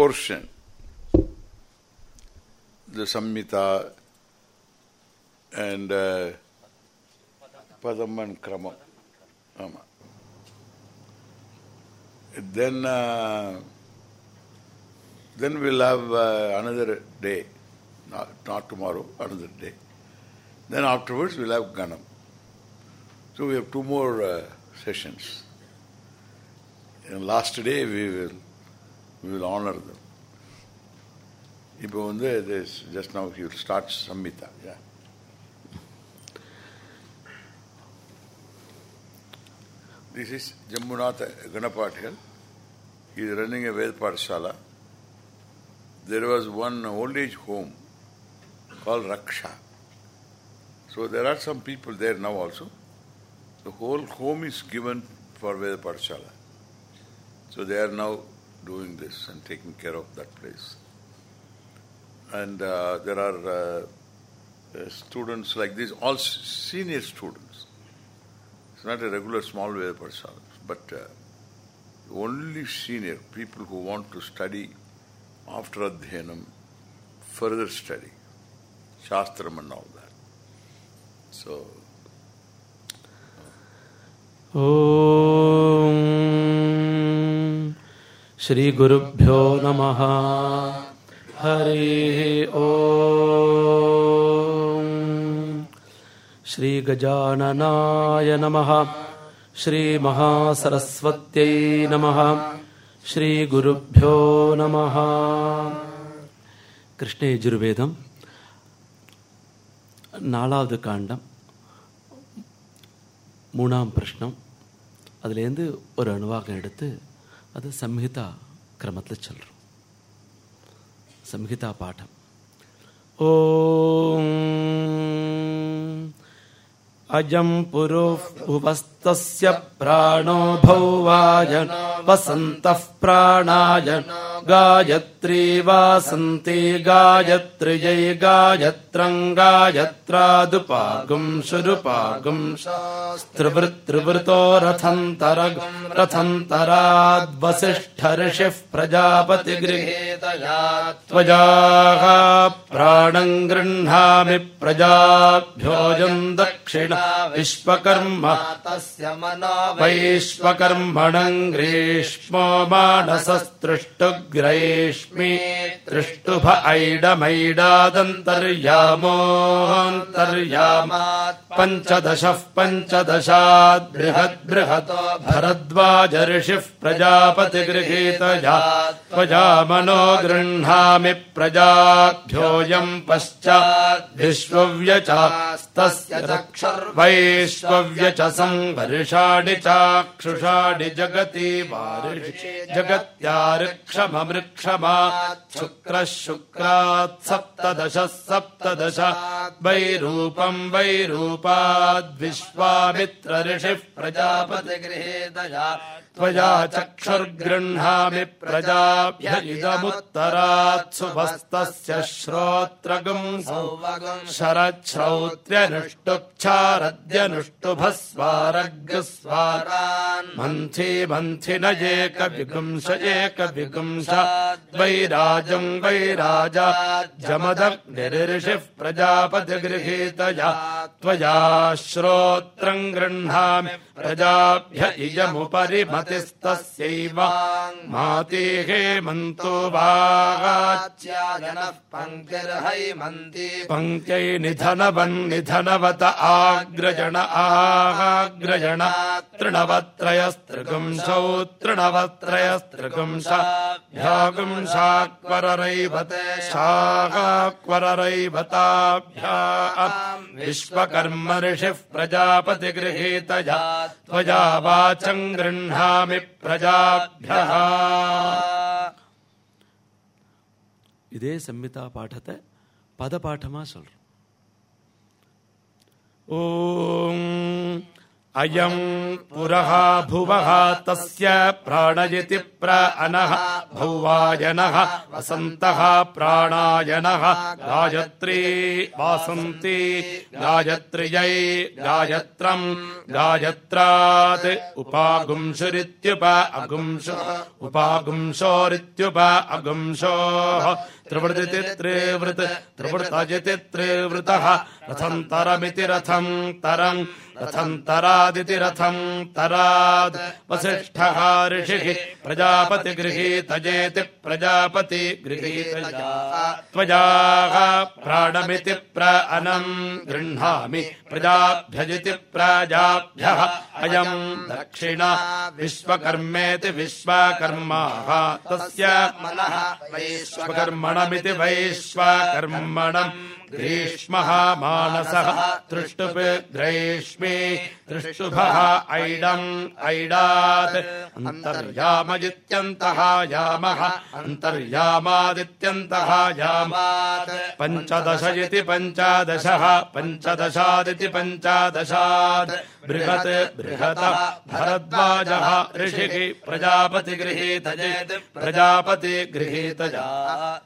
portion, the Samhita and uh, Padam and Kramam. Ama. Then, uh, then we'll have uh, another day, not, not tomorrow, another day. Then afterwards we'll have Ganam. So we have two more uh, sessions. And last day we will we will honor them. இப்போ வந்து this just now he will start Samhita. Yeah. This is Jambunath Ganapathil. He is running a Ved Pathshala. There was one old age home called Raksha. So there are some people there now also. The whole home is given for Ved Pathshala. So they are now doing this and taking care of that place. And uh, there are uh, uh, students like this, all senior students. It's not a regular small Veda person, but uh, only senior people who want to study after Adhyanam, further study, Shastram and all that. So, ॐ श्रीगुरुभ्यो नमः हरिः ॐ श्रीगजाननाय नमः श्रीमहासरस्वत्यै नमः श्रीगुरुभ्यो नमः கிருஷ்ணயஜுர்வேதம் நாலாவது காண்டம் மூணாம் பிரஷ்னம் அதுலேருந்து ஒரு அணுவாகம் எடுத்து அது சம்ஹிதா கிரமத்தில் சொல்கிறோம் சம்ஹிதா பாடம் ஓம் அஜம் புருः भुवस्तस्य प्राणो भौवायन वसन्तः प्राणाय गायत्री वासन्ति गायत्र्यै गायत्रम् गायत्रादुपागुम् शुरुपागुम् शास्त्रवृत्रिवृतो रथन्तरगम् रथन्तराद्वसिष्ठ ऋषिः प्रजापतिगृहेतया त्वजाः प्राणम् गृह्णामि प्रजाभ्योऽयम् दक्षिण विश्वकर्म तस्य मनो वैश्वकर्मणम् ग्रीष्मो मानसस्तृष्टुग्रैष्मि तृष्टुभ ऐडमैडादन्तर्यामोऽन्तर्यामात् पञ्चदशः पञ्चदशात् बृहद्बृहतो भरद्वाज ऋषिः प्रजापतिगृहीतया त्वजा मनो गृह्णामि प्रजाभ्योऽयम् पश्चात् विश्वव्यचास्तस्य वैश्वव्यचसम् वर्षाणि चाक्षुषाणि जगति वारिषि जगत्याऋक्षममृक्षमा शुक्रः शुक्रात् सप्तदशः सप्तदश। वैरूपम् वैरूपाद्विश्वामित्र ऋषिः प्रजापतिगृहेतया त्वया चक्षुर्गृह्णामि प्रजाभ्य इदमुत्तरात् सुभस्तस्य श्रोत्रगम् शरच्छ्रौत्यनुष्टुक्षारद्यनुष्टुभस्वारग्स्वारान् मन्थि मन्थि न एकविगुंश एकविगुंश वैराजम् राजं वै राजा त्वया श्रोत्रम् गृह्णामि। प्रजाभ्य इयमुपरि मतिस्तस्यैवा मन्तो हे पङ्क्तिर्हैमन्ति। पङ्क्त्यै निधनवन् निधनवत आग्रजण आग्रजण तृणवत्रयस्त्रिपुंसौ तृणवत्रयस्त्रिपुंस ह्यागंश भ्यागुंशाक्वररैवते शाकाक्वररैवताभ्या विश्वकर्म ऋषिः प्रजापतिगृहीतया त्वया वाचम् गृह्णामि प्रजाभ्यः இதே சம்மிதா பாடத்தை பதபாட்டமா சொல்றோம் ஓம் अयम् पुरः भुवः तस्य प्राणयति प्र अनः भौवायनः वसन्तः प्राणायनः गायत्री वासन्ती गायत्र्यै गायत्रम् गायत्रात् उपागुंशुरित्युप अगुंशो उपागुंशोरित्युप अगुंशोः त्रिवृदिति त्रिवृत् त्रिवृतजिति त्रिवृतः रथन्तरमिति रथम् तरम् रथन्तरादिति रथम् तराद् वसिष्ठः ऋषिः प्रजापतिगृहीतजेति प्रजापति गृहीतजा त्वजाः प्राणमिति प्र अनम् गृह्णामि। प्रजाभ्यजिति प्रजाभ्यः। अयम् दक्षिणा विश्वकर्मेति विश्वकर्माः। तस्य मनः वैश्वकर्म विश्वकर्मणमिति वैश्वकर्मणम् ग्रीष्मः मानसः तृष्टुप् ग्रैष्मे तृष्टुभः ऐडम् ऐडात्। अन्तर्यामजित्यन्तः यामः अन्तर्यामादित्यन्तः याम पञ्चदश इति पञ्चादशः पञ्चदशादिति पञ्चादशात् बृहत् बृहतः भरद्वाजः ऋषिः प्रजापतिगृहीतजेत् प्रजापतिगृहीतजा।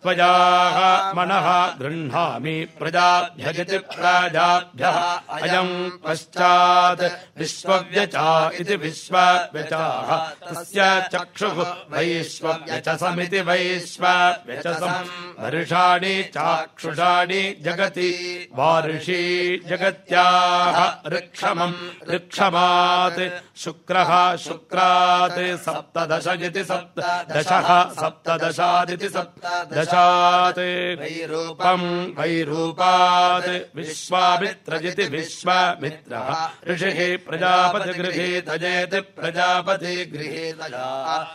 त्वजाः मनः गृह्णामि प्रजाभ्यजिति प्रजाभ्यः। अयम् पश्चात् विश्वव्यचा इति विश्वव्यचाः। तस्य चक्षुः वैश्वव्यचसमिति वैश्वव्यचसम्। वर्षाणि चाक्षुषाणि जगति। वार्षी जगत्याः ऋक्षमम् ऋक्षमात् शुक्रः शुक्रात् सप्तदश इति सप्तदशः सप्तदशादिति सप्तदशात् वैरूपम् वैरूपात्। विश्वामित्रजिति विश्वामित्रः। ऋषिः प्रजापतिगृहीतजेति प्रजापतिगृहीतजा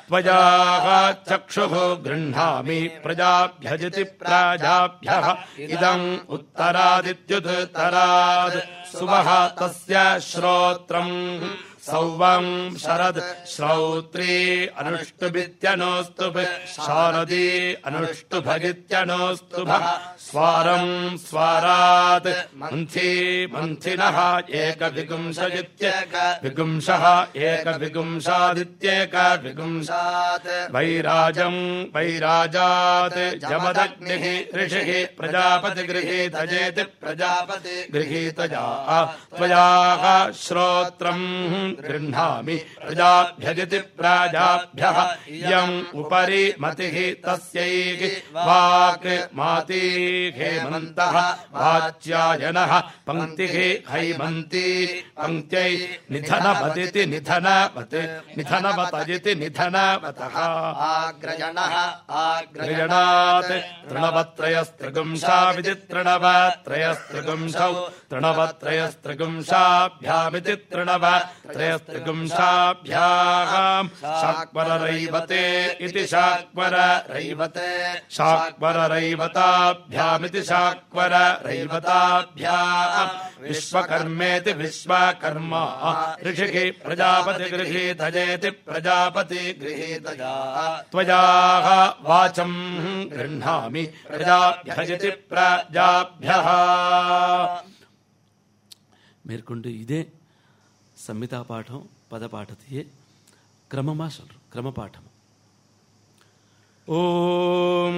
त्वजाः चक्षुः गृह्णामि प्रजाभ्यजिति प्राजाभ्यः। इदम् उत्तरादित्युत्तराद् सुवः तस्य श्रोत्रम्। सौवम् शरद् श्रौत्री अनुष्टुभित्यनोस्तु शारदी अनुष्टुभगित्यनोस्तुभः स्वारम् स्वारात्। मन्थी मन्थिनः एकविगुंशजित्येक विगुंशः एकविगुंशादित्येक विगुंशात्। वैराजम् वैराजात्। जमदग्निः ऋषिः प्रजापतिगृहीतजेति प्रजापति गृहीतजा। त्वयाः श्रोत्रम् गृह्णामि। प्रजाभ्यजिति प्राजाभ्यः। इयम् उपरि मतिः तस्यै। वाक् माती हेमन्तः वाच्यायनः पङ्क्तिः हैभन्ति पङ्क्त्यै निधनपतिति निधनवते निधनवतदिति निधनवतः। तृणवत्रयस्त्रिगुंसामिति तृणव त्रयस्त्रिगुंशौ तृणवत्रयस्त्रगुंशाभ्या मिति तृणव त्रयस्त्रिगुंशाभ्याः। शाक्वर इति शाक्वररैवते शाक्वररैवताभ्या विश्वामिति शाक्वर रैवताभ्या। विश्वकर्मेति विश्वाकर्म। ऋषिः प्रजापति गृहीतया त्वयाः वाचम् गृह्णामि प्रजाभ्यजति प्रजाभ्यः। మేర్కొండు ఇదే సంహితా పాఠం పదపాఠతియే క్రమమా సొల్రు క్రమపాఠం ఓం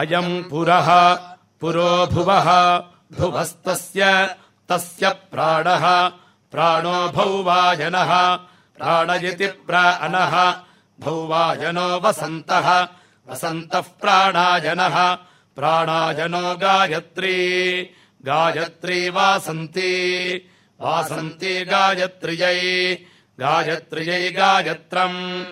अयम् पुरः पुरो भुवः। भुवस्तस्य तस्य प्राणः। प्राणो भौवायनः प्राणयति प्राणः भौवायनो वसन्तः वसन्तः प्राणायनः। प्राणायनो गायत्री गायत्री वासन्ती। वासन्ती गायत्र्यै गायत्र्यै गायत्रम्।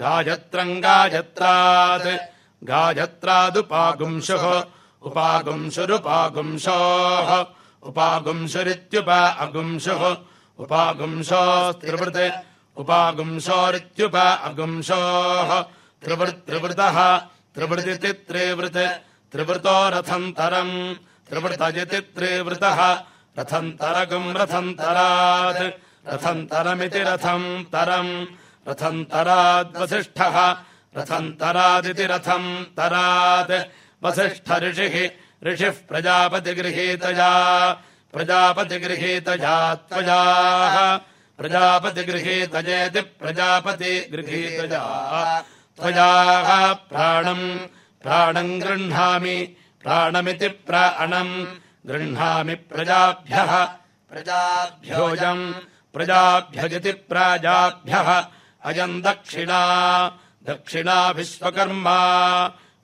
गायत्रम् गायत्रात् गायत्रादुपागुंशुः। उपागुंशुरुपागुंशोः। उपागुंशुरित्युप अगुंशुः। उपागुंशोस्त्रिवृत्। उपागुंशोरित्युप अगुंशोः। त्रिवृत्त्रिवृतः त्रिवृदिति त्रिवृत् त्रिवृतो। रथन्तरम् त्रिवृतजिति त्रिवृतः रथन्तरगुम् रथन्तरात्। रथन्तरमिति रथम् तरम् रथन्तराद्वसिष्ठः रथन्तरादिति रथम् तरात्। वसिष्ठ ऋषिः ऋषिः प्रजापतिगृहीतया प्रजापतिगृहीतजा त्वजाः। प्रजापतिगृहीतजेति प्रजापतिगृहीतजा। त्वजाः प्राणम् प्राणम् गृह्णामि। प्राणमिति प्राणम् गृह्णामि प्रजाभ्यः। प्रजाभ्योऽयम् प्रजाभ्यजिति प्राजाभ्यः। अयम् दक्षिणा दक्षिणा विश्वकर्मा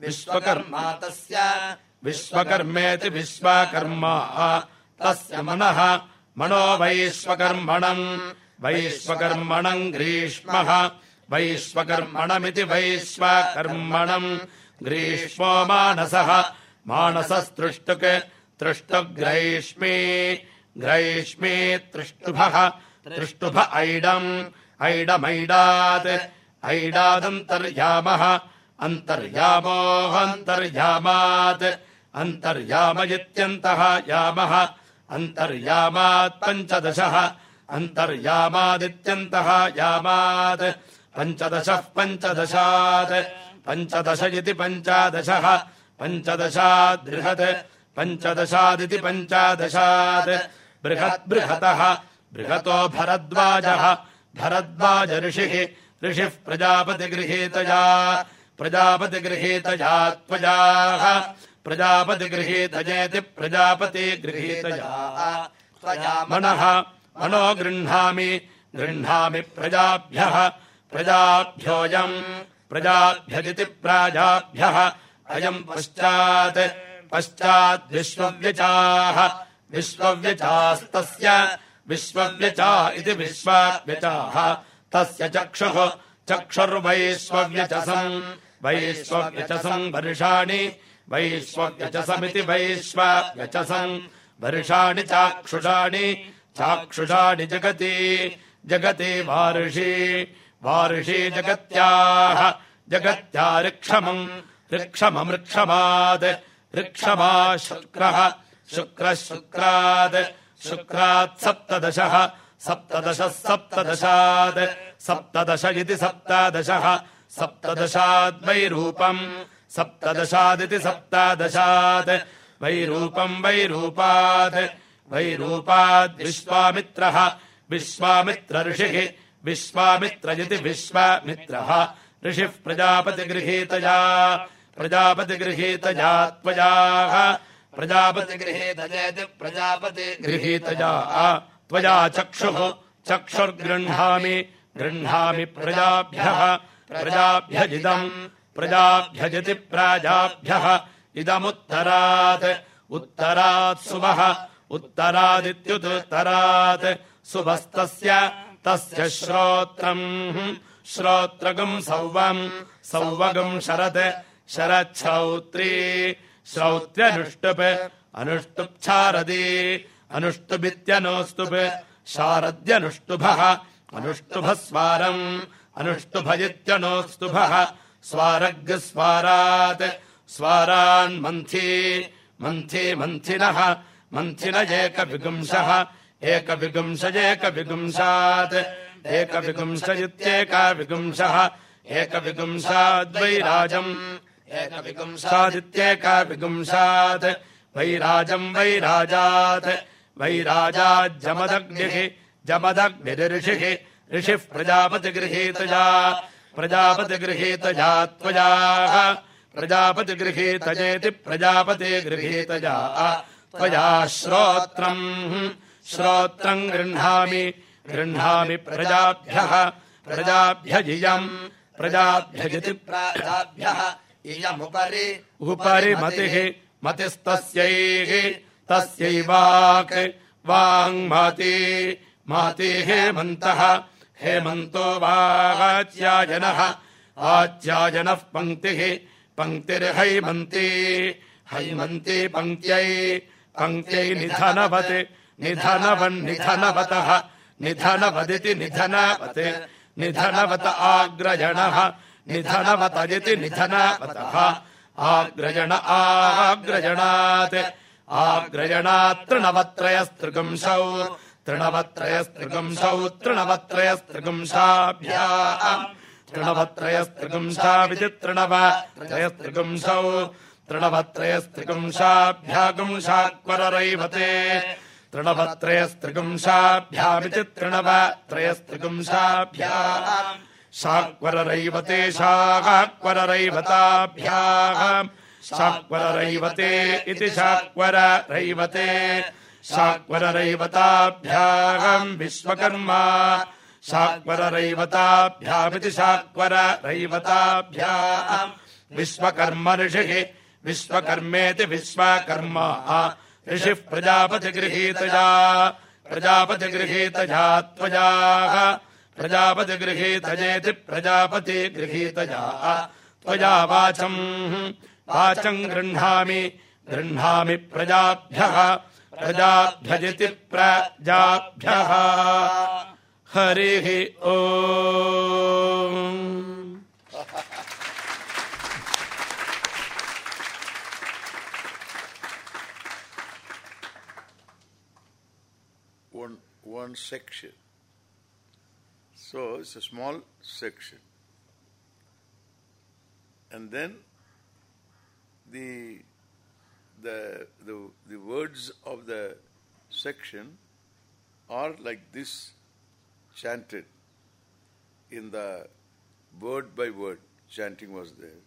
विश्वकर्मा कर्मा तस्य विश्वकर्मेति विश्वकर्मा। तस्य मनः मनो वैश्वकर्मणम् वैश्वकर्मणम् ग्रीष्मः। वैश्वकर्मणमिति वैश्वकर्मणम्। ग्रीष्मो मानसः। मानसस्तृष्टुक् तृष्टुग्रैष्मी। ग्रैष्मी तृष्टुभः। तृष्टुभ ऐडम्। ऐडमैडात् ऐडादन्तर्यामः अन्तर्यामोऽन्तर्यामात् अन्तर्याम इत्यन्तः यामः। अन्तर्यामात् पञ्चदशः। अन्तर्यामादित्यन्तः यामात्। पञ्चदशः पञ्चदशात्। पञ्चदश इति पञ्चादशः। पञ्चदशात् बृहत्। पञ्चदशादिति पञ्चादशात्। बृहत् बृहतः। बृहतो भरद्वाजः। भरद्वाज ऋषिः ऋषिः प्रजापतिगृहीतया प्रजापतिगृहीतया त्वजाः। प्रजापतिगृहीतजेति प्रजापतिगृहीतया त्वया मनः मनो गृह्णामि गृह्णामि प्रजाभ्यः। प्रजाभ्योऽयम् प्रजाभ्यजिति प्राजाभ्यः। अयम् पश्चात् पश्चाद्विश्वव्यचाः विश्वव्यचास्तस्य विश्वव्यचा इति विश्वव्यचाः तस्य चक्षुः। चक्षुर्वैश्वव्यचसम् वैश्वव्यचसम् वर्षाणि वैश्वव्यचसमिति वैश्वव्यचसम् वर्षाणि चाक्षुषाणि। चाक्षुषाणि जगति। जगति वार्षि। वार्षि जगत्याः। जगत्या ऋक्षमम्। ऋक्षममृक्षमात् ऋक्षमा शुक्रः। शुक्रः शुक्रात् शुक्रात् सप्तदशः सप्तदशः सप्तदशात् सप्तदश इति सप्तादशः। सप्तदशाद्वैरूपम्। सप्तदशादिति सप्तादशात्। वैरूपम् वैरूपात्। वैरूपाद्विश्वामित्रः विश्वामित्र। ऋषिः विश्वामित्र इति विश्वामित्रः। ऋषिः प्रजापतिगृहीतया। प्रजापतिगृहीतया त्वयाः। प्रजापति गृहीतजेति प्रजापति गृहीतया त्वया चक्षुः। चक्षुर्गृह्णामि। गृह्णामि प्रजाभ्यः। प्रजाभ्यजिदम् प्रजाभ्यजिति प्राजाभ्यः। इदमुत्तरात्। उत्तरात् सुवः उत्तरादित्युत्तरात् सुवस्तस्य तस्य श्रोत्रम्। श्रोत्रगम् सौवम्। सौवगम् शरत्। शरच्छौत्री। श्रौत्र्यनुष्टुप् अनुष्टुप्छारदी अनुष्टुबित्यनोस्तुप् शारद्यनुष्टुभः अनुष्टुभस्वारम् अनुष्टुभजित्यनोस्तुभः स्वारग्स्वारात् स्वारान्मन्थी मन्थी मन्थिनः एकविगुंशः एकविगुंशजेकविगुंशात् एकविगुंश इत्येकाविगुंशः एकविगुंशाद्वैराजम् एकविगुंशादित्येकाविगुंशात् वैराजम् वैराजात् वैराजाज्जमदग्निः जमदग्निर्षिः ऋषिः प्रजापतिगृहीतया प्रजापतिगृहीतया त्वयाः। प्रजापतिगृहीतजेति प्रजापतिगृहीतया त्वया श्रोत्रम्। श्रोत्रम् गृह्णामि गृह्णामि प्रजाभ्यः। प्रजाभ्यजियम् प्रजाभ्यजिति प्राजाभ्यः। इयमुपरि उपरि मतिः मतिस्तस्यैः तस्यैवाक् वाङ्माती माती। हेमन्तः। हेमन्तो वाच्यायनः आच्यायनः पङ्क्तिः। पङ्क्तिर्हैमन्ती। हैमन्ती पङ्क्त्यै। पङ्क्त्यै निधनवत्। निधनवन्निधनवतः निधनवदिति निधनवत्। निधनवत आग्रजणः निधनवत इति निधनवतः। आग्रजण आग्रजणात् आग्रजणा तृणवत्रयस्त्रगुंशौ तृणवत्रयस्त्रिगंशौ तृणवत्रयस्त्रिगुंशाभ्याः तृणवत्रयस्त्रिगुंसा विजित्रृणव त्रयस्त्रिगुंसौ तृणवत्रयस्त्रिगुंसाभ्या गुंसा क्वर रैवते शाक्वररैवते इति शाक्वररैवते शाक्वररैवताभ्याम् विश्वकर्मा शाक्वररैवताभ्यामिति शाक्वररैवताभ्याम् विश्वकर्म ऋषिः विश्वकर्मेति विश्वकर्मा ऋषिः प्रजापतिगृहीतया प्रजापतिगृहीतया त्वया प्रजापतिगृहीतयेति प्रजापतिगृहीतया त्वया वाचम् वाचम् गृह्णामि गृह्णामि प्रजाभ्यः प्रजाभ्यजिति प्रजाभ्यः हरिः ओ one section. So it's a small section. And then the the the the words of the section are like this chanted in the word by word chanting was there.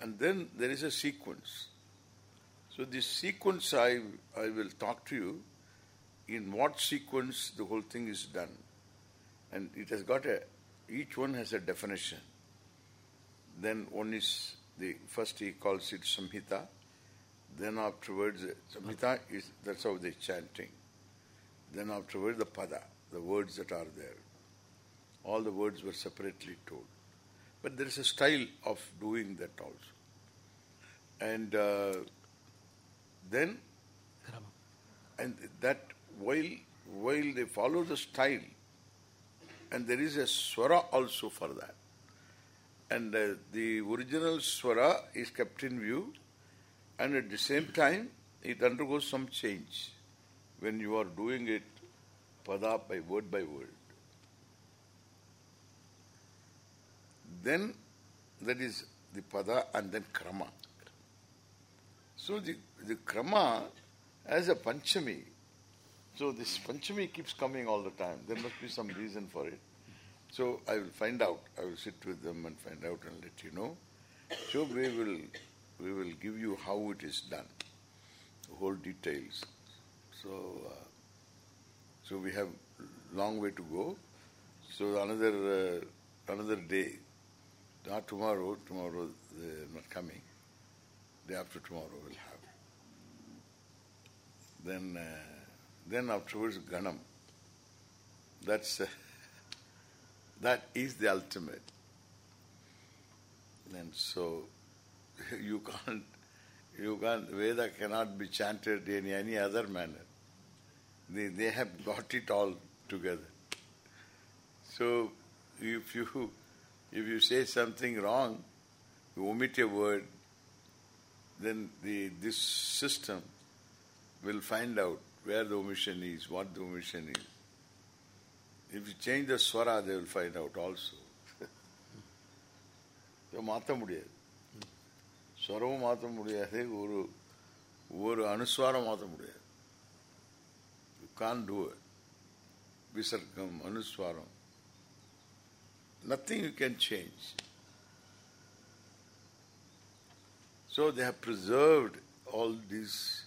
And then there is a sequence. So this sequence I I will talk to you in what sequence the whole thing is done. And it has got a, each one has a definition. Then one is, the first he calls it Samhita, then afterwards, Samhita is, that's how they chanting. Then afterwards the Pada, the words that are there. All the words were separately told. But there is a style of doing that also. And uh, then, and that while while they follow the style, and there is a swara also for that. And uh, the original swara is kept in view, and at the same time it undergoes some change when you are doing it pada by word by word. Then that is the pada and then krama. So the, the krama as a panchami so this Panchami keeps coming all the time. There must be some reason for it. So I will find out. I will sit with them and find out and let you know. So we will we will give you how it is done, whole details. So uh, so we have long way to go. So another uh, another day, not tomorrow. Tomorrow they're not coming. Day after tomorrow we'll have. Then. Uh, then afterwards Ganam. That's uh, that is the ultimate. And so you can't you can't Veda cannot be chanted in any other manner. They they have got it all together. So if you if you say something wrong, you omit a word, then the this system will find out where the omission is, what the omission is. If you change the swara, they will find out also. மாற்ற முடியாது ஸ்வரமும் மாற்ற முடியாது ஒரு ஒரு அனுஸ்வாரம் மாற்ற முடியாது you Khan two விசர்க்கம் அனுஸ்வாரம் nothing you can change. So they have preserved all these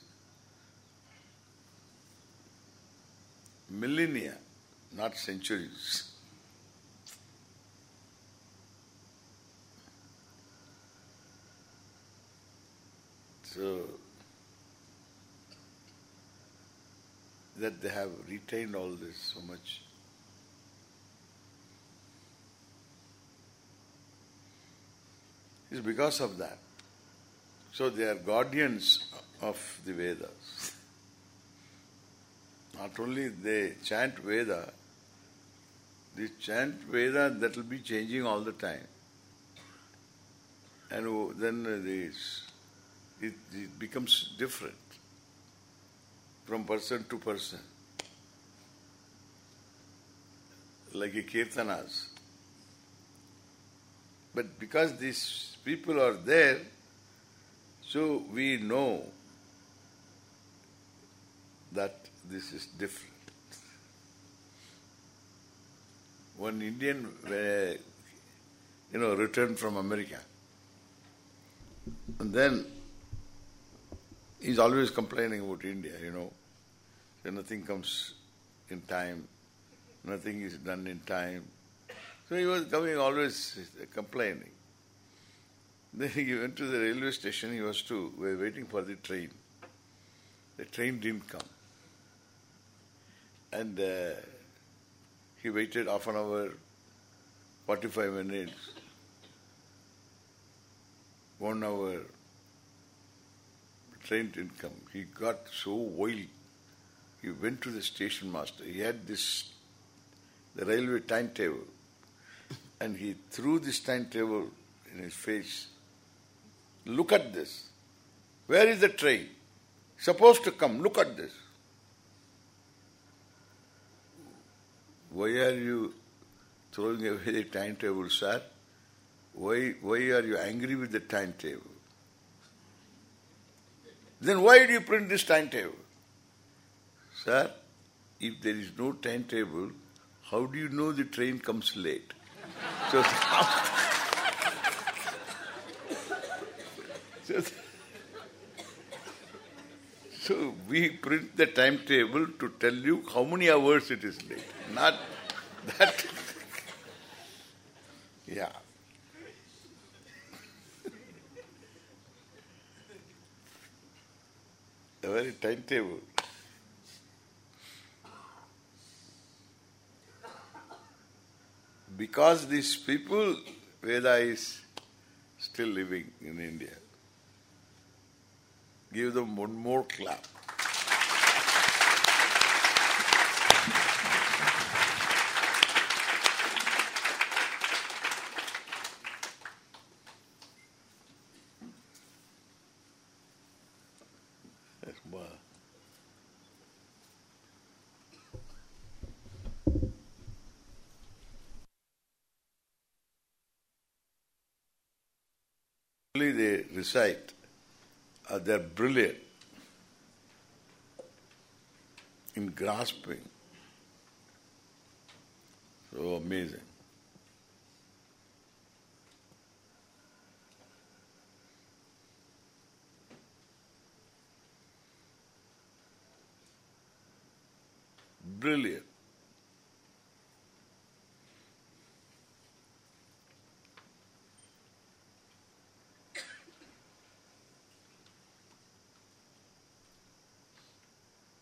millennia, not centuries. So that they have retained all this so much. It's because of that. So they are guardians of the Vedas. Not only they chant Veda, they chant Veda that will be changing all the time. And then this, it, it becomes different from person to person. Like a kirtanas. But because these people are there, so we know that this is different. One Indian, uh, you know, returned from America, and then he's always complaining about India, you know. So nothing comes in time, nothing is done in time. So he was coming always complaining. Then he went to the railway station, he was to, we were waiting for the train. The train didn't come. And uh, he waited half an hour, 45 minutes, one hour. Train didn't come. He got so wild. He went to the station master. He had this, the railway timetable. And he threw this timetable in his face. Look at this. Where is the train? Supposed to come. Look at this. Why are you throwing away the timetable, sir? Why, why are you angry with the timetable? Then why do you print this timetable? Sir, if there is no timetable, how do you know the train comes late? So, so, so we print the timetable to tell you how many hours it is late, not that. yeah. A very timetable. Because these people, Veda is still living in India. Give them one more clap. They recite, uh, they're brilliant in grasping. So amazing. Brilliant.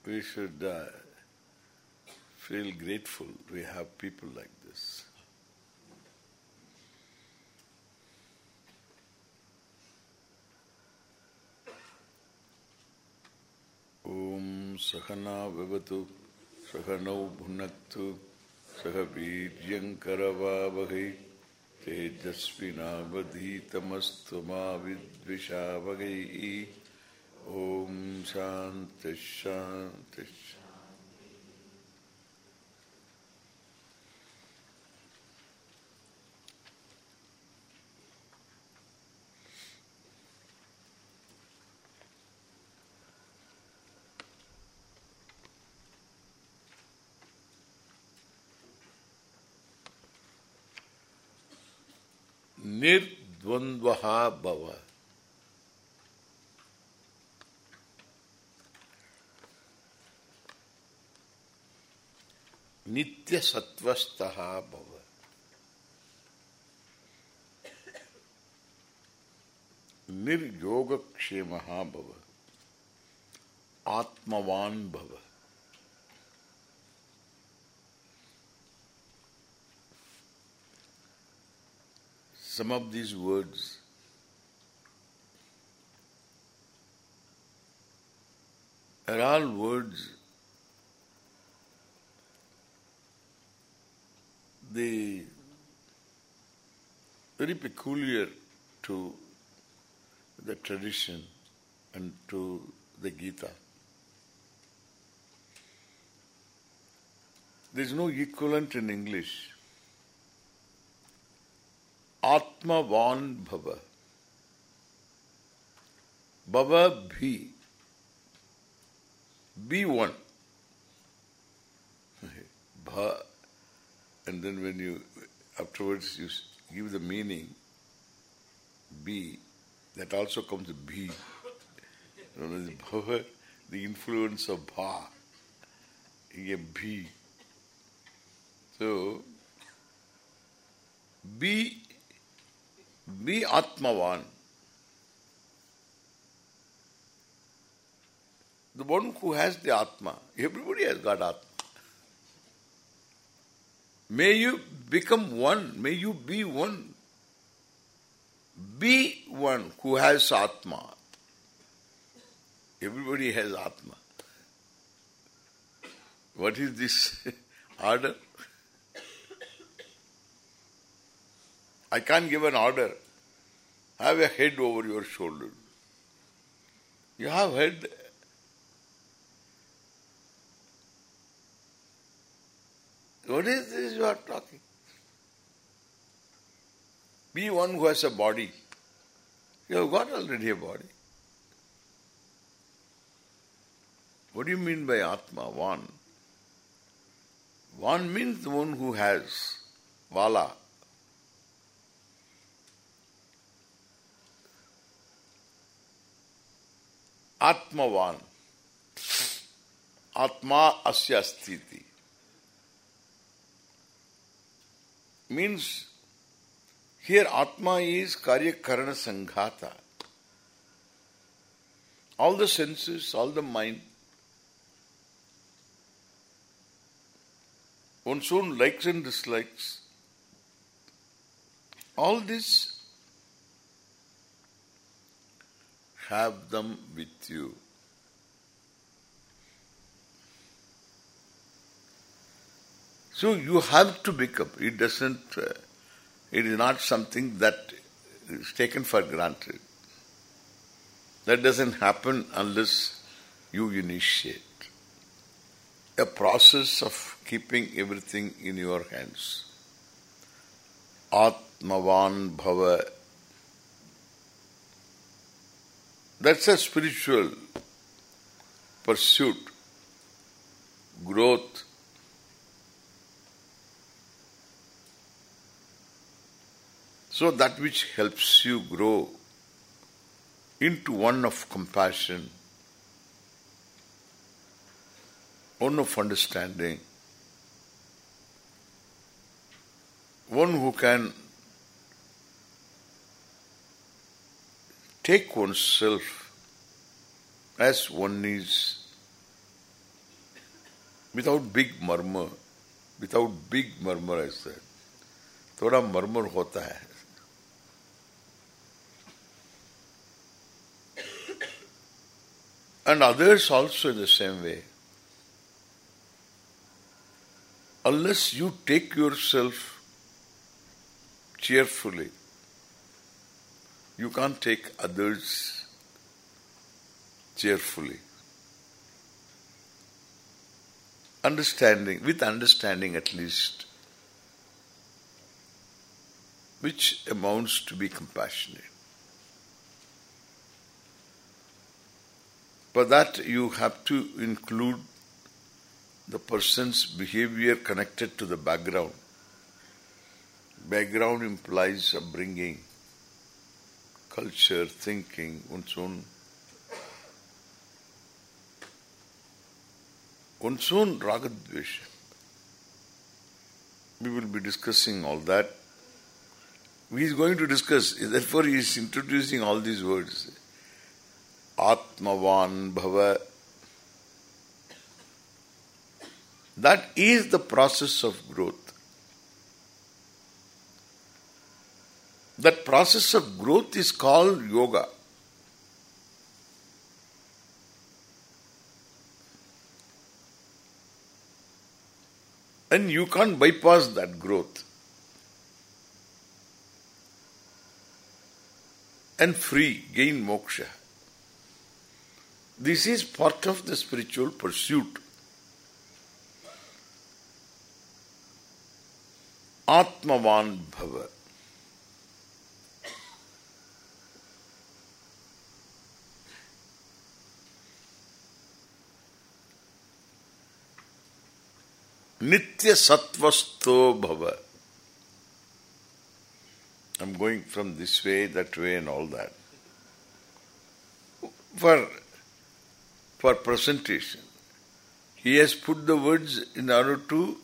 we should uh, feel grateful we have people like this. Om Sahana Vivatu Sahano Bhunaktu Sahaviryankaravavagai Tejasvinavadhitamastuma Vidvishavagai'i Om Shanti शांति निर्द्वंद्व भव हाँ निर्द्वन्द्वः भव नित्यसत्त्वस्थः भव निर्योगक्षेमः भव आत्मवान् भव some of these words are all words the very peculiar to the tradition and to the Gita. There is no equivalent in English. Atma Van Bhava. Bhava Bhi. Be one. Bha and then when you, afterwards you give the meaning, be, that also comes bhava, the influence of bha. Be. So, be, be Atmavan. The one who has the Atma. Everybody has got Atma. May you become one. May you be one. Be one who has Atma. Everybody has Atma. What is this order? I can't give an order. Have a head over your shoulder. You have head. What is this you are talking? Be one who has a body. You have got already a body. What do you mean by Atma? One. One means the one who has. Vala. Atmavan. Atma asya sthiti. Means here Atma is Karya Karana Sanghata. All the senses, all the mind, one's own likes and dislikes, all this have them with you. So you have to become. It doesn't, uh, it is not something that is taken for granted. That doesn't happen unless you initiate. A process of keeping everything in your hands. Atmavan Bhava. That's a spiritual pursuit, growth. So that which helps you grow into one of compassion, one of understanding, one who can take oneself as one is without big murmur, without big murmur I said. थोड़ा murmur होता है and others also in the same way. Unless you take yourself cheerfully, you can't take others cheerfully. Understanding, with understanding at least, which amounts to be compassionate. For that you have to include the person's behavior connected to the background. Background implies upbringing, culture, thinking, one's own one's own ragadvesha. We will be discussing all that. He is going to discuss, therefore he is introducing all these words. Atmavan Bhava. That is the process of growth. That process of growth is called yoga. And you can't bypass that growth. And free, gain moksha. This is part of the spiritual pursuit. Atmavan Bhava. Nitya Sattvastho Bhava. I'm going from this way, that way and all that. For, for presentation. He has put the words in order to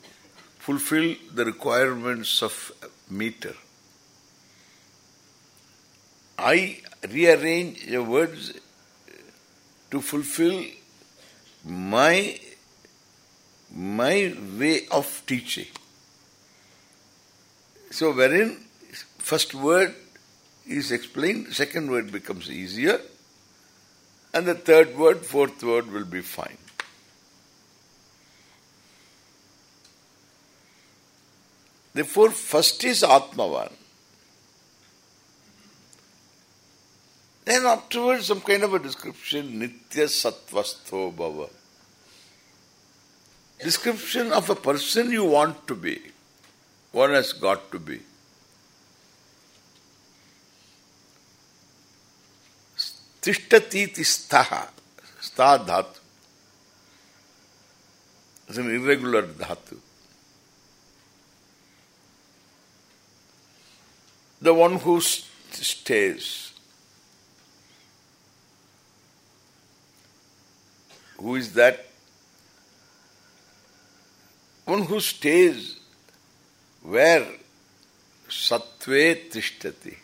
fulfill the requirements of meter. I rearrange the words to fulfill my my way of teaching. So wherein first word is explained, second word becomes easier, and the third word, fourth word will be fine. Therefore, first is Atmavan. Then afterwards some kind of a description, Nitya Sattvastho Bhava. Description of a person you want to be. One has got to be. Tistaha. Sta dhatu. It's an irregular dhatu. The one who stays. Who is that? One who stays where sattve tishtati.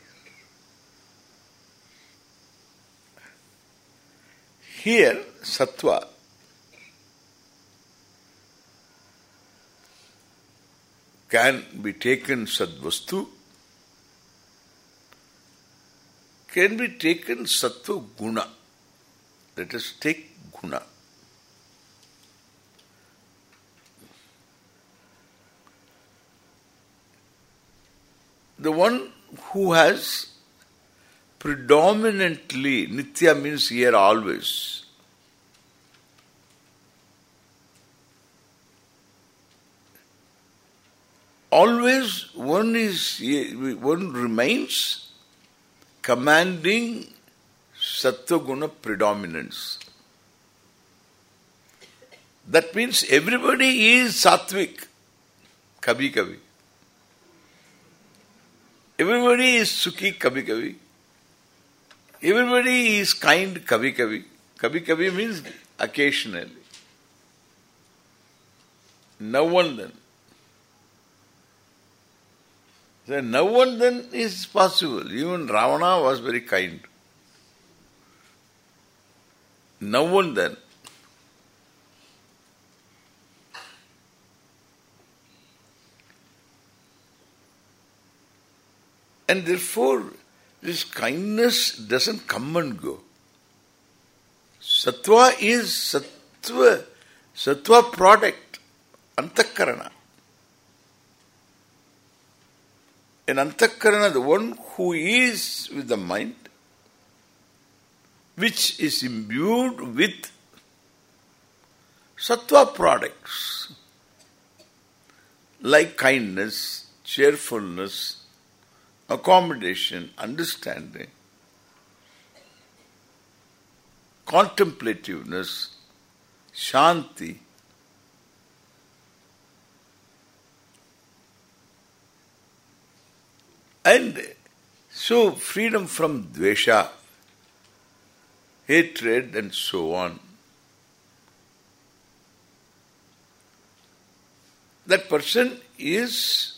Here, sattva can be taken sadvastu, can be taken sattva guna. Let us take guna. The one who has predominantly, nitya means here always, always one is one remains commanding sattva predominance. That means everybody is sattvic, kabhi kabhi. Everybody is sukhi kabhi kabhi. Everybody is kind kabhi kabhi. Kabhi kabhi means occasionally. Now and then. So now and then is possible. Even Ravana was very kind. Now and then. And therefore, this kindness doesn't come and go. Sattva is sattva, sattva product, antakarana. In antakarana, the one who is with the mind, which is imbued with sattva products, like kindness, cheerfulness, accommodation, understanding, contemplativeness, shanti, and so freedom from dvesha, hatred and so on. That person is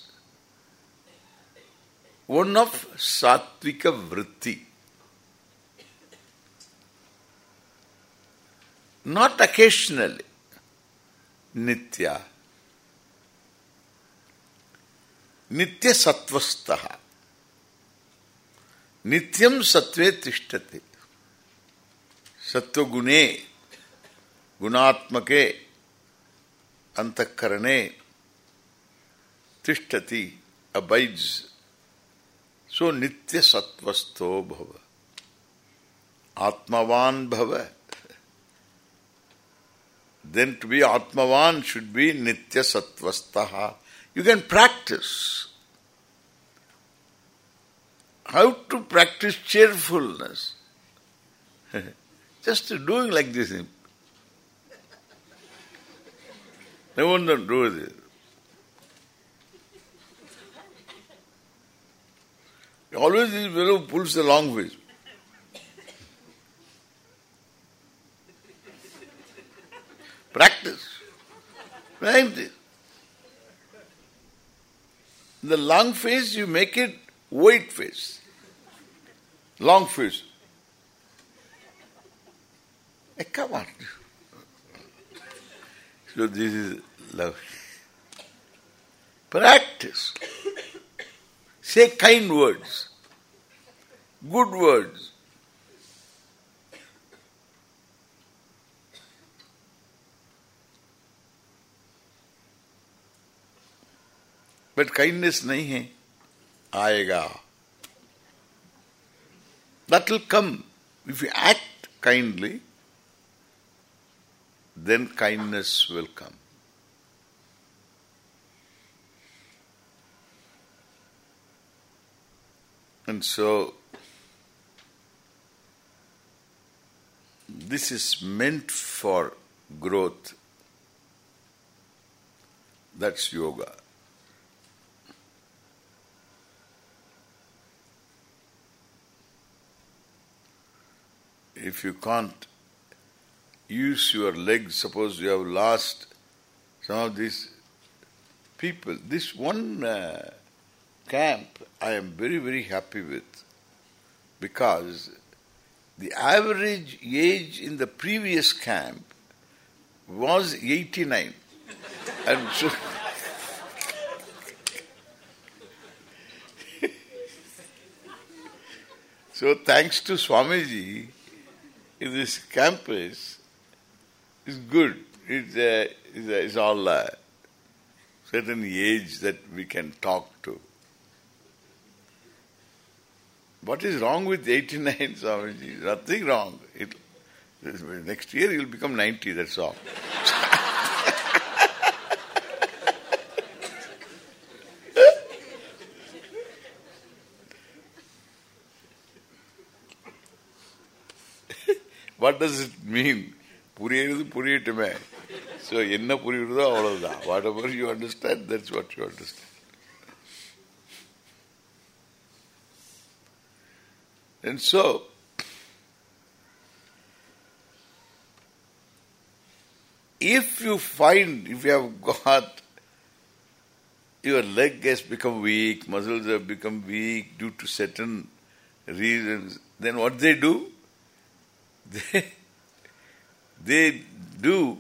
one of sattvika vritti. Not occasionally. Nitya. Nitya sattvastaha. Nityam sattve tishtati. Sattva gunatmake, antakarane, tishtati, abides सो नित्य सत्वस्थो भव। आत्मवान भव। Then to be आत्मवान should be नित्य सत्वस्थ you can practice how to practice cheerfulness just doing like this Never no, no, do. Always this fellow pulls the long face. Practice. Practice. The long face, you make it white face. Long face. Hey, eh, come on. So this is love. Practice. Say kind words. Good words. But kindness नहीं है आएगा that will come if you act kindly then kindness will come And so, this is meant for growth. That's yoga. If you can't use your legs, suppose you have lost some of these people, this one uh, camp I am very, very happy with because the average age in the previous camp was 89. and so So thanks to Swamiji, in this campus is good. It's, uh, it's, it's all uh, certain age that we can talk to. What is wrong with 89, Swamiji? Nothing wrong. It, next year you'll become 90, that's all. what does it mean? Puriyadu puriyatume. So, enna puriyadu avladha. Whatever you understand, that's what you understand. And so, if you find, if you have got, your leg has become weak, muscles have become weak due to certain reasons, then what they do? They, they do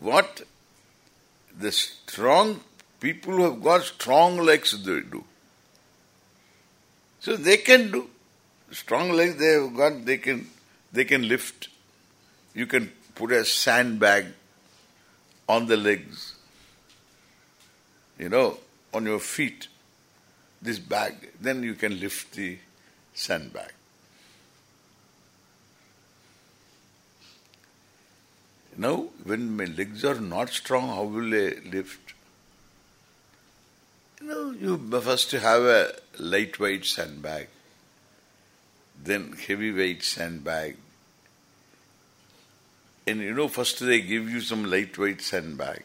what the strong people who have got strong legs they do. So they can do strong legs they have got, they can they can lift. You can put a sandbag on the legs, you know, on your feet, this bag, then you can lift the sandbag. Now, when my legs are not strong, how will I lift? You know, you first have a lightweight sandbag then heavyweight sandbag. And you know, first they give you some lightweight sandbag.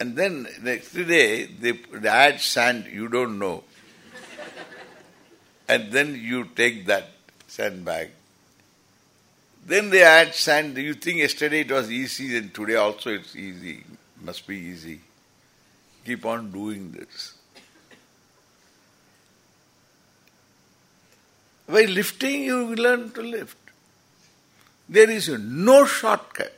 And then next day they, they add sand you don't know. and then you take that sandbag. Then they add sand. You think yesterday it was easy and today also it's easy. Must be easy. Keep on doing this. By lifting, you learn to lift. There is no shortcut.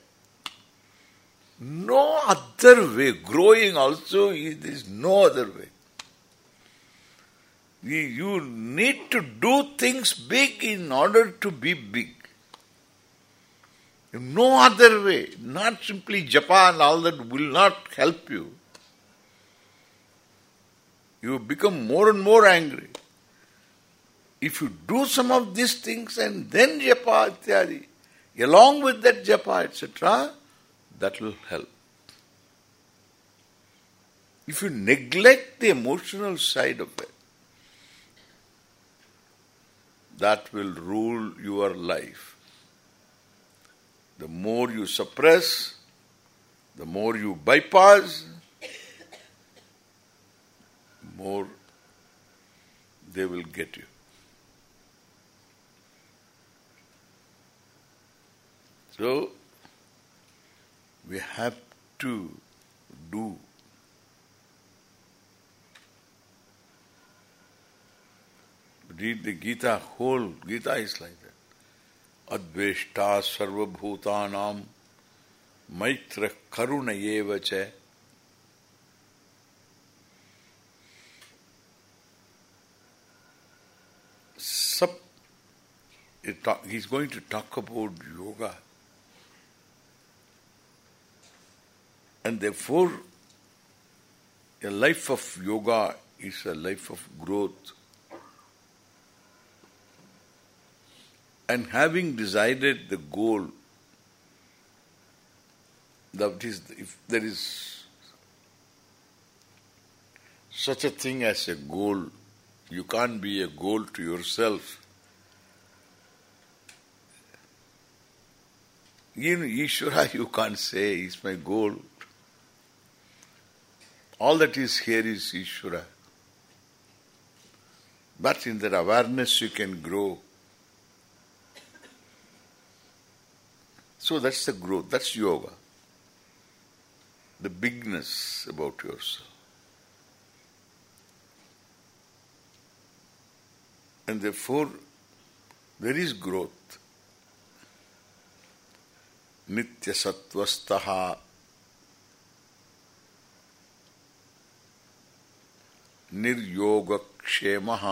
No other way. Growing also, there is no other way. You need to do things big in order to be big. No other way. Not simply japam, all that will not help you. You become more and more angry. If you do some of these things and then japa ityadi, along with that japa etc., that will help. If you neglect the emotional side of it, that will rule your life. The more you suppress, the more you bypass, more they will get you. So, we have to do read the Gita, whole Gita is like that. Adveshta sarvabhutanam maitra karuna eva cha Sub, he's going to talk about yoga. And therefore, a life of yoga is a life of growth. And having decided the goal, that is, if there is such a thing as a goal, you can't be a goal to yourself. Even Ishvara you can't say is my goal. All that is here is Ishvara. But in that awareness you can grow. So that's the growth, that's yoga. The bigness about yourself. And therefore, there is growth. Nitya sattvastaha निर्योगक्षेमः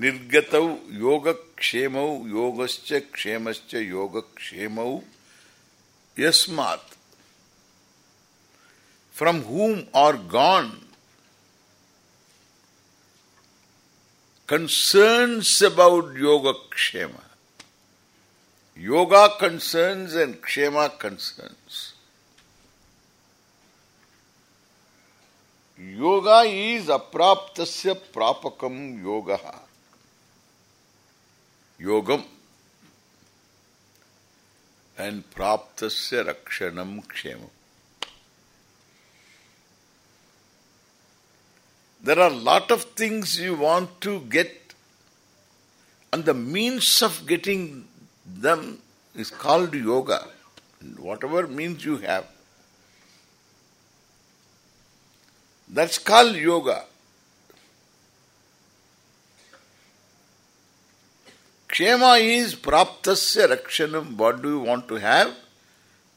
निर्गतौ योगक्षेमौ योगश्च क्षेमश्च योगक्षेमौ यस्मात् from whom are gone concerns about yoga kshema. Yoga concerns and kshema concerns. Yoga is apraptasya prapakam yoga. Yogam. And praptasya rakshanam kshemam. There are a lot of things you want to get and the means of getting them is called yoga. Whatever means you have. That's called yoga. Kshema is praptasya rakshanam. What do you want to have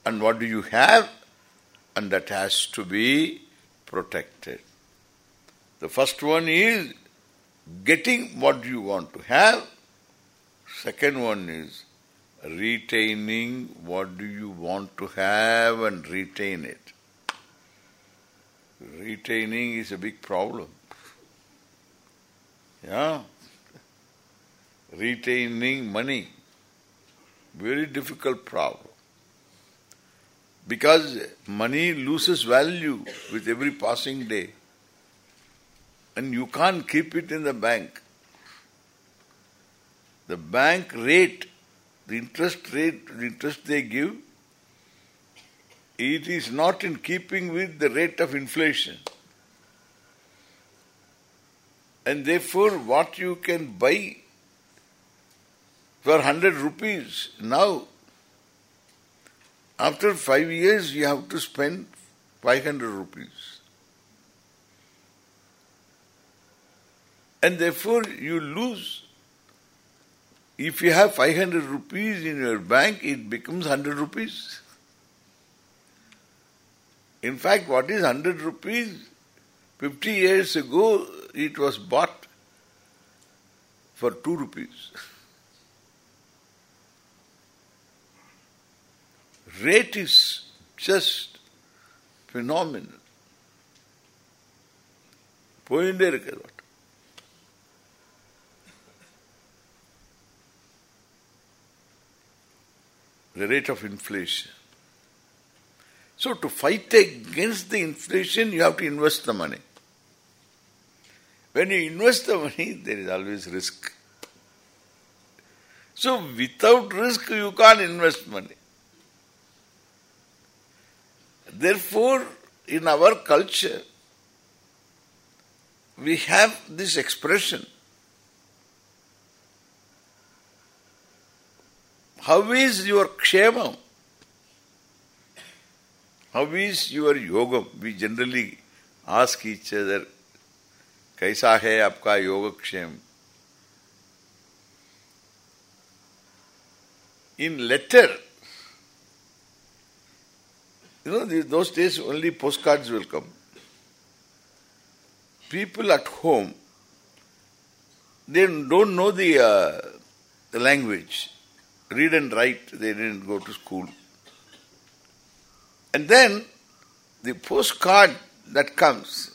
and what do you have and that has to be protected. The first one is getting what you want to have. Second one is retaining what do you want to have and retain it. Retaining is a big problem. Yeah. Retaining money. Very difficult problem. Because money loses value with every passing day. And you can't keep it in the bank. The bank rate, the interest rate, the interest they give, it is not in keeping with the rate of inflation. And therefore what you can buy for 100 rupees now, after five years you have to spend 500 rupees. And therefore you lose. If you have 500 rupees in your bank, it becomes 100 rupees. In fact, what is 100 rupees? 50 years ago, it was bought for 2 rupees. Rate is just phenomenal. போயிட்டே இருக்கிறது the rate of inflation. So to fight against the inflation, you have to invest the money. When you invest the money, there is always risk. So without risk, you can't invest money. Therefore, in our culture, we have this expression. How is your kshemam? How is your yoga? We generally ask each other, Kaisa hai apka yoga kshem? In letter, you know, those days only postcards will come. People at home, they don't know the, uh, the language. Read and write, they didn't go to school. And then, the postcard that comes,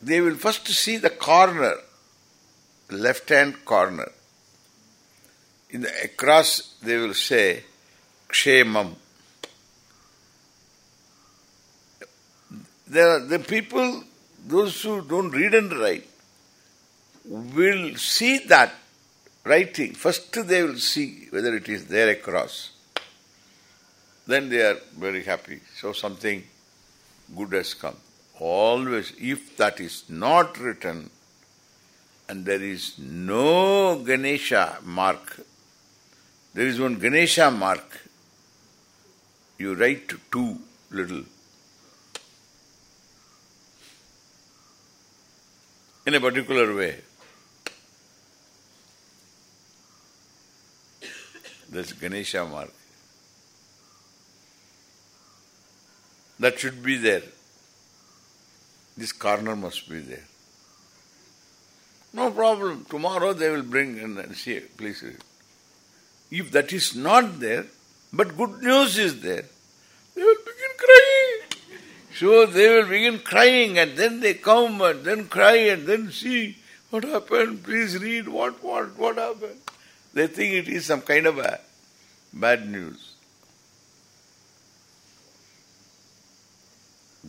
they will first see the corner, left-hand corner. In the across, they will say, Kshemam. There are the people, those who don't read and write, will see that writing. First they will see whether it is there across. Then they are very happy. So something good has come. Always, if that is not written, and there is no Ganesha mark, there is one Ganesha mark, you write too little. In a particular way. That's Ganesha mark. That should be there. This corner must be there. No problem. Tomorrow they will bring and see, please. If that is not there, but good news is there, they will begin crying. So they will begin crying and then they come and then cry and then see what happened, please read what, what, what happened. They think it is some kind of a bad news.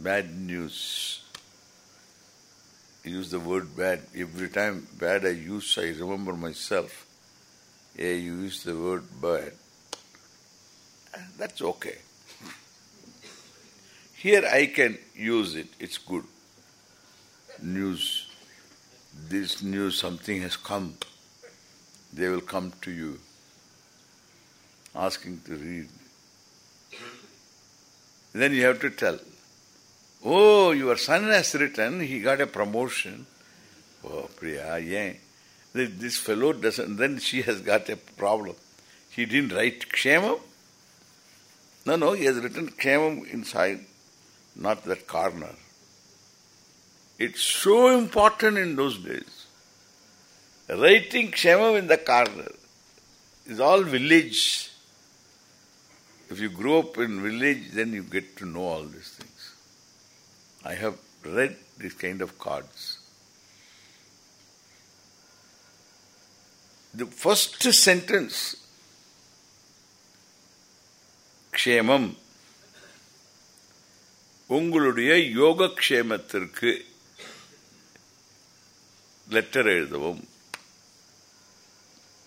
Bad news. Use the word bad. Every time bad I use, I remember myself. Yeah, you use the word bad. That's okay. Here I can use it. It's good. News. This news, something has come. They will come to you asking to read. Then you have to tell. Oh, your son has written, he got a promotion. Oh, Priya, yeah. This fellow doesn't, then she has got a problem. He didn't write Kshemam. No, no, he has written Kshemam inside, not that corner. It's so important in those days. Writing Kshemam in the corner is all village. If you grow up in village, then you get to know all these things. I have read this kind of cards. The first sentence, க்ஷேமம் உங்களுடைய யோகக்ஷேமத்திற்கு letter எழுதவும்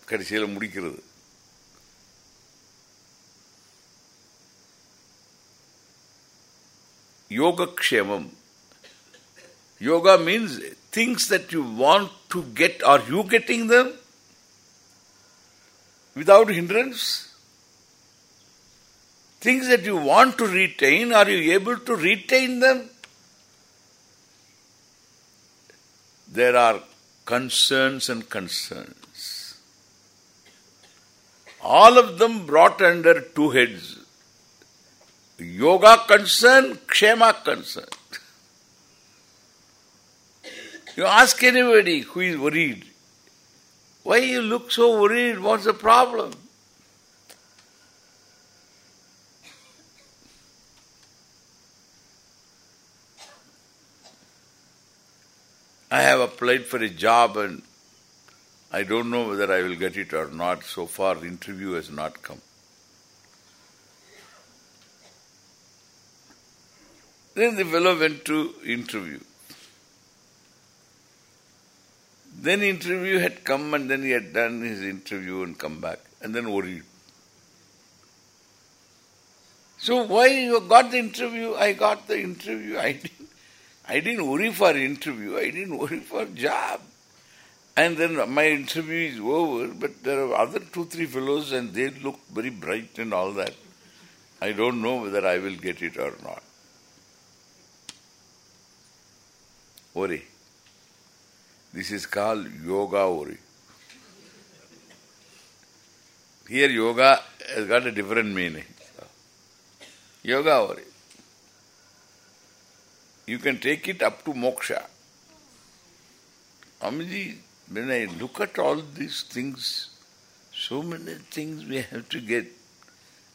கடைசியில் முடிக்கிறது Yogakshemam. Yoga means things that you want to get. Are you getting them? Without hindrance? Things that you want to retain, are you able to retain them? There are concerns and concerns. All of them brought under two heads. Yoga concern, Kshema concern. You ask anybody who is worried, why you look so worried? What's the problem? I have applied for a job and I don't know whether I will get it or not. So far, the interview has not come. Then the fellow went to interview. Then interview had come and then he had done his interview and come back and then worried. So why you got the interview? I got the interview. I didn't, I didn't worry for interview, I didn't worry for job. And then my interview is over, but there are other two, three fellows and they look very bright and all that. I don't know whether I will get it or not. Worry. This is called yoga worry. Here yoga has got a different meaning. Yoga worry. You can take it up to moksha. Amiji, when I look at all these things, so many things we have to get.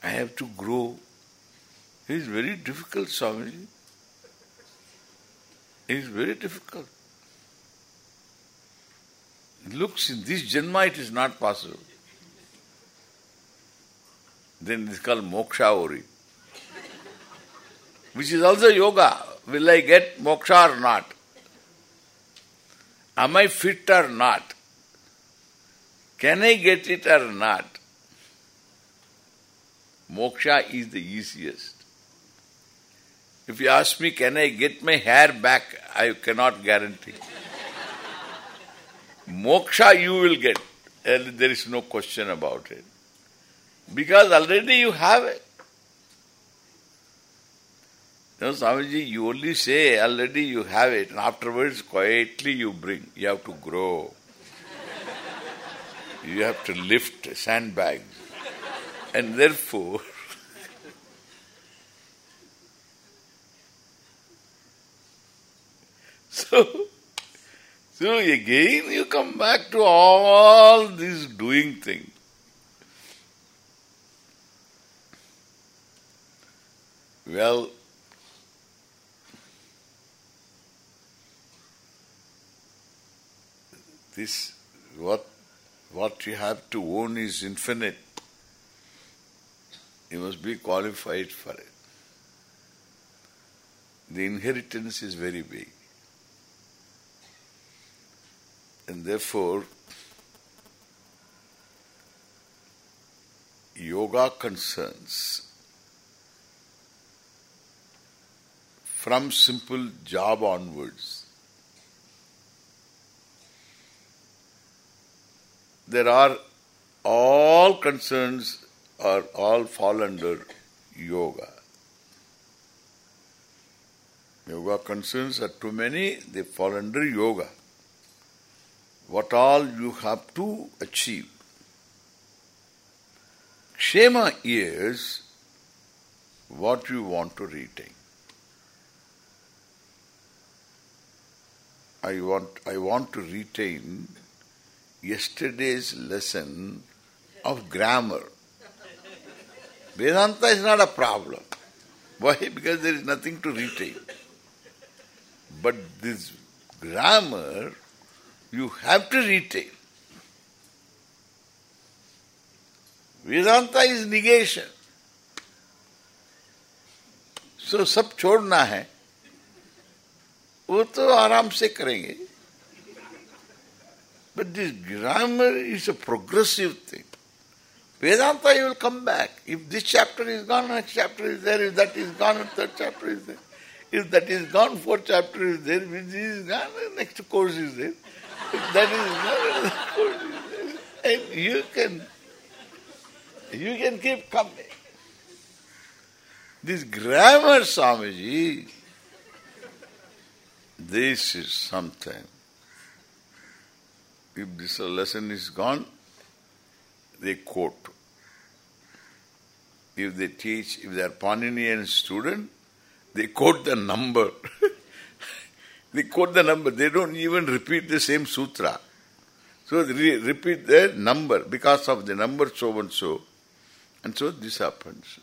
I have to grow. It is very difficult, Swamiji. It is very difficult. It looks in this Janma it is not possible. Then it is called moksha ori. Which is also yoga. Will I get moksha or not? Am I fit or not? Can I get it or not? Moksha is the easiest. If you ask me, can I get my hair back? I cannot guarantee. Moksha you will get. And there is no question about it. Because already you have it. No, Swamiji, you only say already you have it, and afterwards quietly you bring. You have to grow. you have to lift sandbags. And therefore, so, so again you come back to all this doing thing. Well, this what what you have to own is infinite. You must be qualified for it. The inheritance is very big. And therefore, yoga concerns from simple job onwards. There are all concerns are all fall under yoga. Yoga concerns are too many, they fall under yoga. What all you have to achieve. Kshema is what you want to retain. I want I want to retain yesterday's lesson of grammar. Vedanta is not a problem. Why? Because there is nothing to retain. But this grammar, you have to retain. Vedanta is negation. So सब छोड़ना है वो तो आराम से करेंगे But this grammar is a progressive thing. Vedanta you will come back. If this chapter is gone, next chapter is there. If that is gone, third chapter is there. If that is gone, fourth chapter is there. If this is gone, next course is there. That is. And you can, you can keep coming. This grammar, Swamiji, this is something. If this lesson is gone, they quote. If they teach, if they are Paninian student, they quote the number. they quote the number. They don't even repeat the same sutra. So they re- repeat the number because of the number so and so. And so this happens.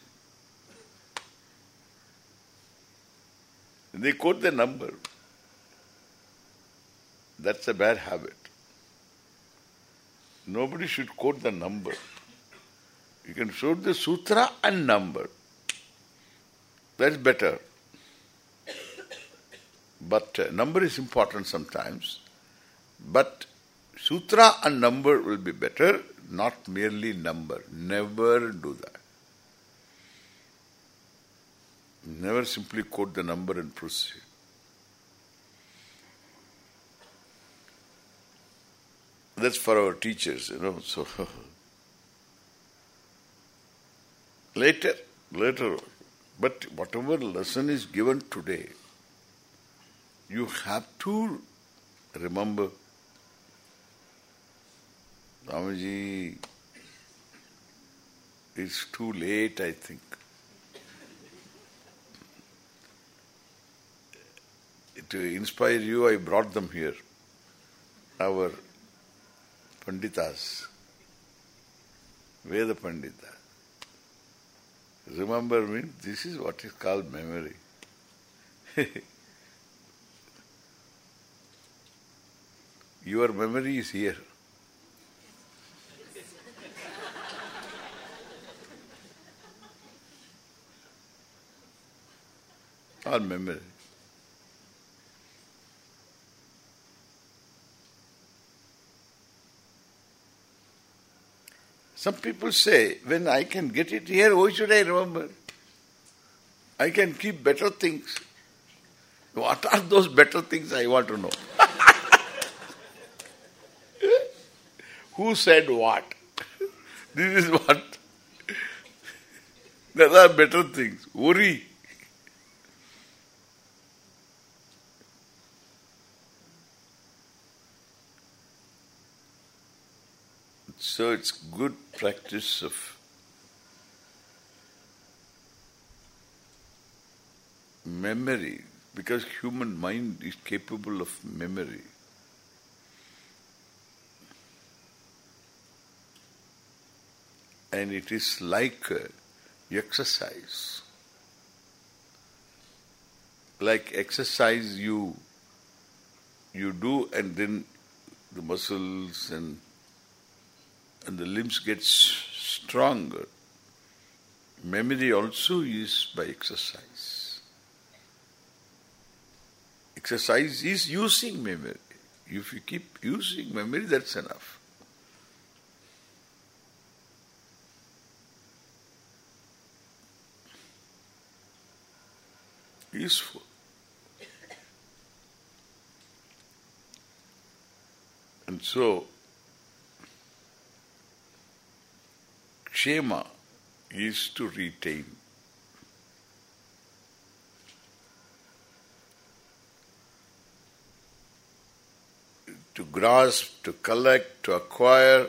They quote the number. That's a bad habit. Nobody should quote the number. You can quote the sutra and number. That's better. But uh, number is important sometimes. But sutra and number will be better, not merely number. Never do that. Never simply quote the number and proceed. That's for our teachers, you know. So later, later. But whatever lesson is given today, you have to remember, Ramaji, it's too late, I think. To inspire you, I brought them here. Our Panditas, Veda Pandita. Remember me, this is what is called memory. Your memory is here. All memory. Some people say, when I can get it here, why should I remember? I can keep better things. What are those better things I want to know? Who said what? this is what? There are better things. Worry. So it's good practice of memory because human mind is capable of memory. And it is like exercise. Like exercise you you do and then the muscles and and the limbs get stronger. Memory also is by exercise. Exercise is using memory. If you keep using memory, that's enough. Useful. And so, Kshema is to retain. To grasp, to collect, to acquire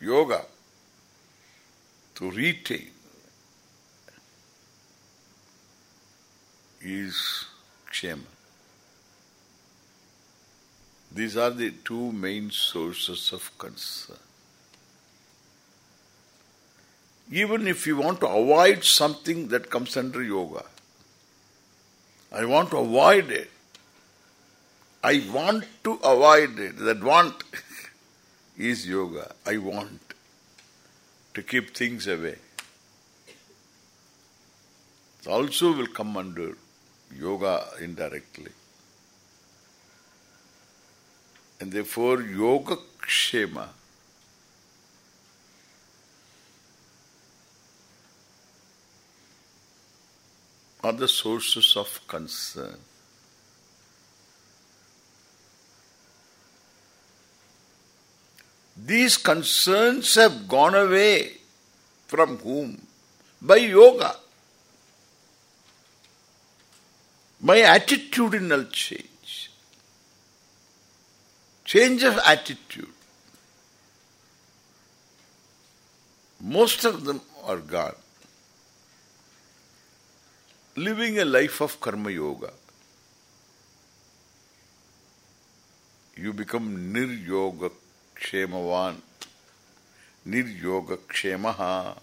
yoga, to retain is Kshema. These are the two main sources of concern. Even if you want to avoid something that comes under yoga, I want to avoid it. I want to avoid it. That want is yoga. I want to keep things away. It also will come under yoga indirectly. And therefore, yoga kshema are the sources of concern. These concerns have gone away from whom? By yoga. By attitudinal change. Change of attitude. Most of them are gone living a life of karma yoga. You become niryoga kshemavan, niryoga kshemaha.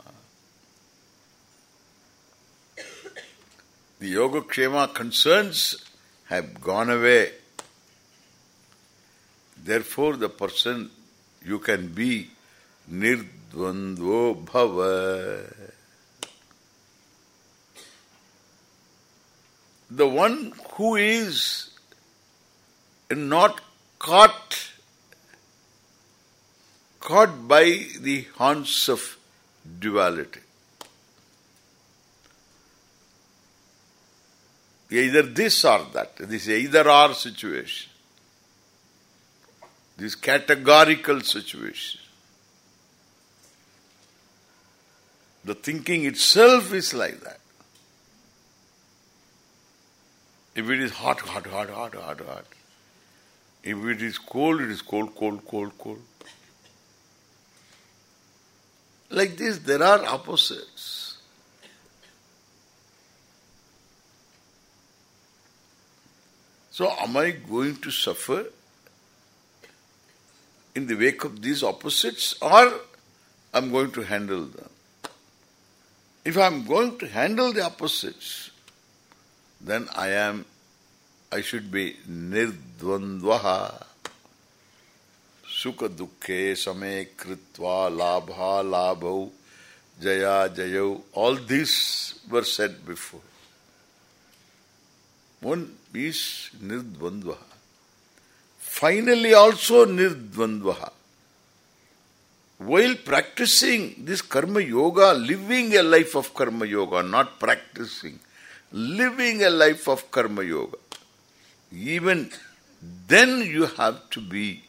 The yoga kshema concerns have gone away. Therefore the person you can be nirdvandvo bhava. the one who is not caught caught by the haunts of duality. Either this or that. This is either or situation. This categorical situation. The thinking itself is like that. If it is hot, hot, hot, hot, hot, hot. If it is cold, it is cold, cold, cold, cold. Like this, there are opposites. So am I going to suffer in the wake of these opposites or I'm going to handle them? If I'm going to handle the opposites, then I am, I should be nirdvandvaha. Sukha dukkhe same kritva labha labhau jaya jayau. All these were said before. One is nirdvandvaha. Finally also nirdvandvaha. While practicing this karma yoga, living a life of karma yoga, not practicing, living a life of karma yoga, even then you have to be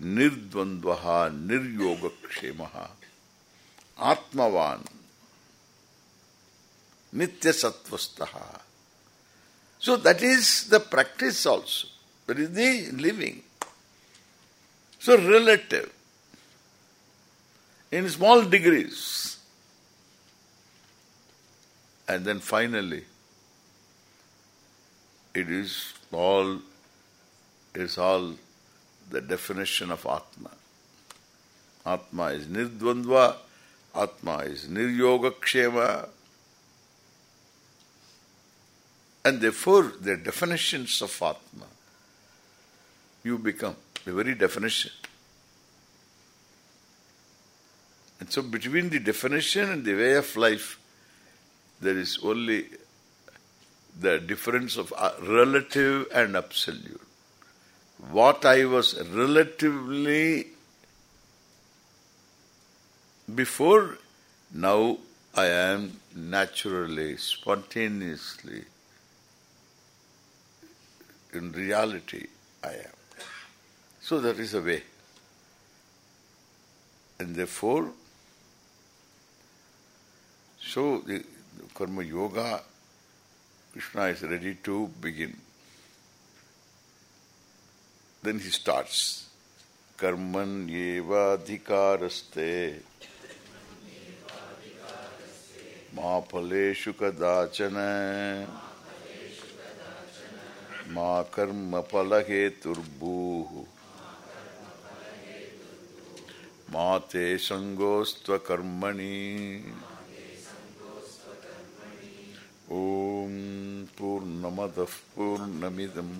nirdvandvaha, niryogakshemaha, atmavan, nityasatvastaha. So that is the practice also. That is the living. So relative. In small degrees. And then finally, it is all, is all the definition of Atma. Atma is Nirdvandva, Atma is Niryogakshema, and therefore the definitions of Atma, you become the very definition. And so between the definition and the way of life, there is only the difference of uh, relative and absolute. What I was relatively before, now I am naturally, spontaneously, in reality I am. So that is a way. And therefore, so the karma yoga, Krishna is ready to begin. Then he starts. Karman yeva adhikaraste ma phaleshu kadachana ma karma palaheturbuhu ma te sangostva karmani ॐ पूर्णमदः पूर्णमिदम्